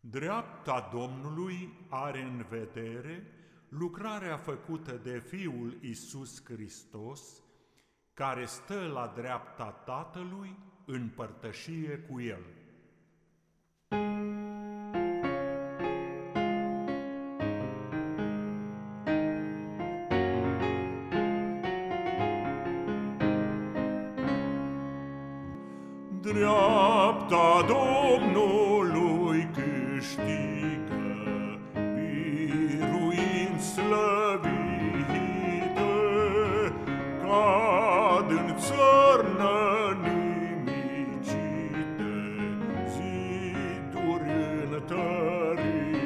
Dreapta Domnului are în vedere lucrarea făcută de Fiul Isus Hristos, care stă la dreapta Tatălui în părtășie cu El. Dreapta Domnului câștigă biruind slăvite cad în țărnă nimicite ziduri întărite.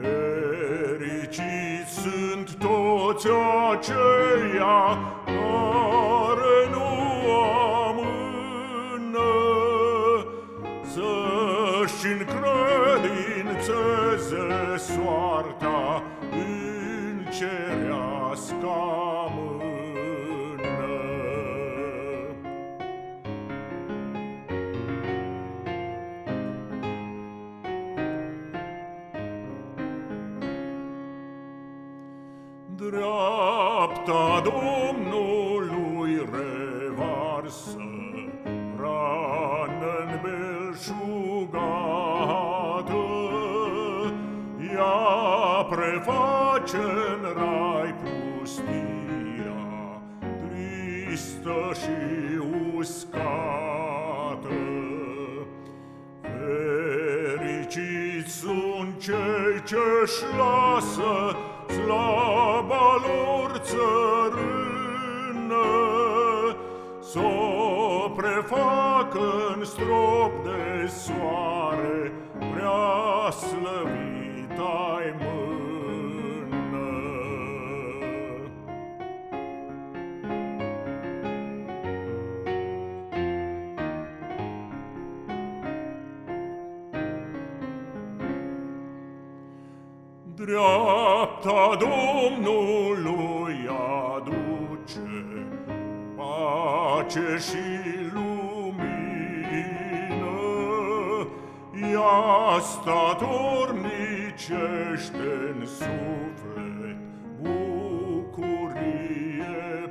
Fericiți sunt toți aceia credințeze soarta în cereasca mână. Dreapta Domnului ea preface-n rai pustia, tristă și uscată. Fericiți sunt cei ce-și lasă slaba lor țărână, s-o prefacă în strop de soare, prea slăvita-i mână. Dreapta Domnului aduce pace și lumină, ea statornicește-n suflet bucurie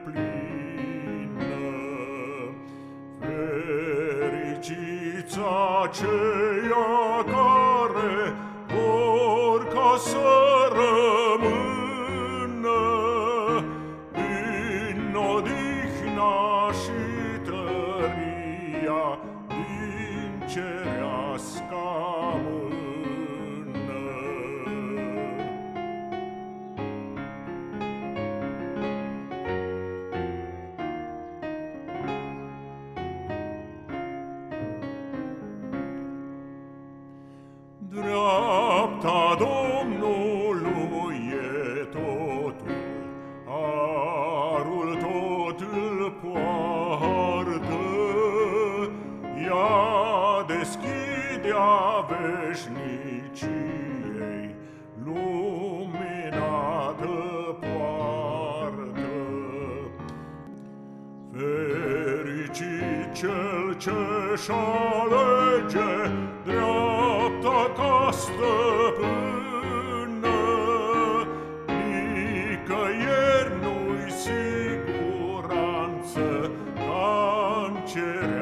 plină. Fericiți aceia care vor ca să Dreapta Domnului e totul, arul tot îl poartă, ea deschidea veșniciei, luminată poartă. Fericit cel și alege dreapta ca stăpână. Nicăieri nu-i siguranță ca în cer.